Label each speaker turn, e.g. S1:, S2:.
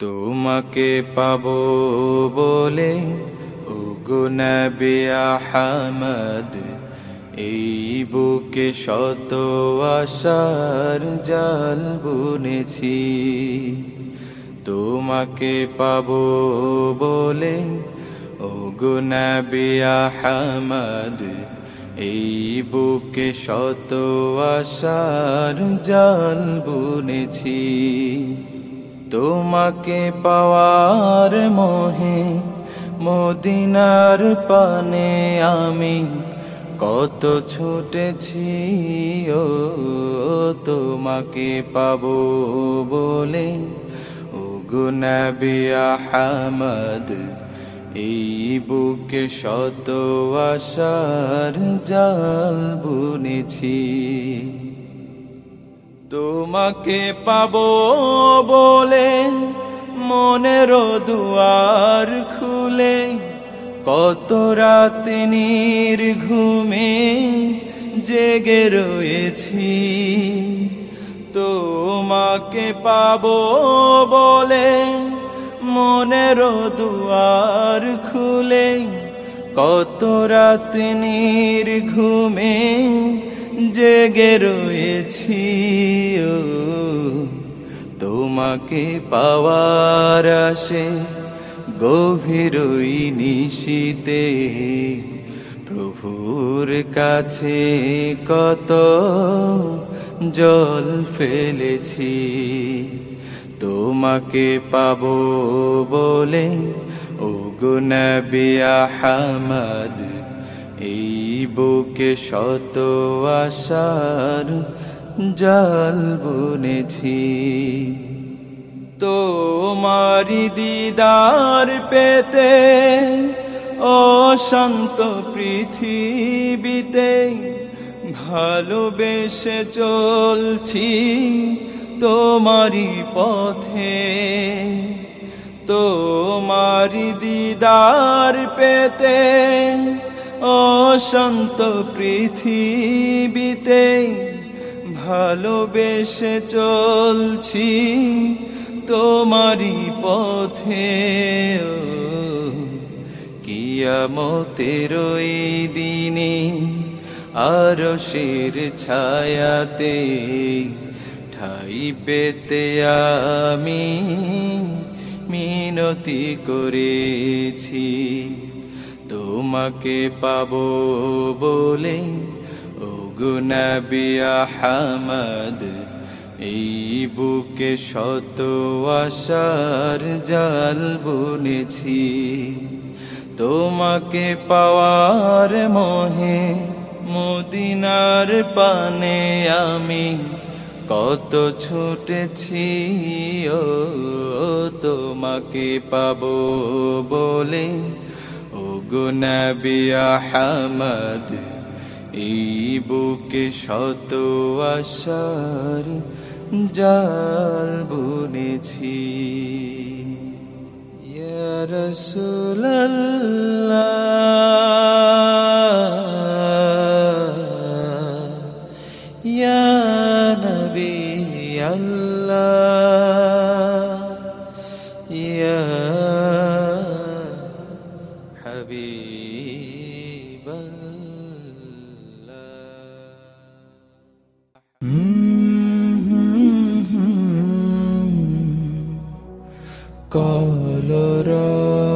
S1: তোমাকে পাবো বলে আহমদ। এই বুকে শত আশার জাল বুনেছি। তোমাকে পাবো বলে ওগুনবি আহমদ। এই বুকে শত আশার জাল বুনেছি। তোমাকে পাওয়ার মোহে, মদিনার পানে আমি কত ছুটেছি, ও তোমাকে পাবো বলে। গুনবি আহমদ, এই বুকে শত আশার জাল বুনেছি। তোমাকে পাবো বলে মনের দুয়ার খুলে কত রাত ঘুমে জেগে রয়েছি। তোমাকে পাবো বলে মনের দুয়ার খুলে কত রাত ঘুমে জেগে রয়েছি, ও। তোমাকে পাওয়ার আসে গভীরই নিশিতে। প্রভুর কাছে কত জল ফেলেছি, তোমাকে পাবো বলে ও গুনবি আহমদ। এই বুকে শত আশার জাল বুনেছি। তোমারি দিদার পেতে অশান্ত পৃথিবীতে ভালোবেসে চলছি তোমারি পথে। তোমারি দিদার পেতে অশান্ত পৃথিবীতে ভালোবেসে চলছি তোমারি পথে। কিয়ামতের ওই দিনে আর শের ছায়াতে ঠাই পেতে আমি মিনতি করেছি। তোমাকে পাবো বলে ও গুনবি আহমদ, এই বুকে শত আশার জাল বুনেছি। তোমাকে পাওয়ার মোহে মদিনার পানে আমি কত ছুটেছি, ও তোমাকে পাবো বলে ও গুনবি আহমদ এই বুকে শত আশার জাল বুনেছি। রসুল্লাহ নবী আল্লাহ। कलरा।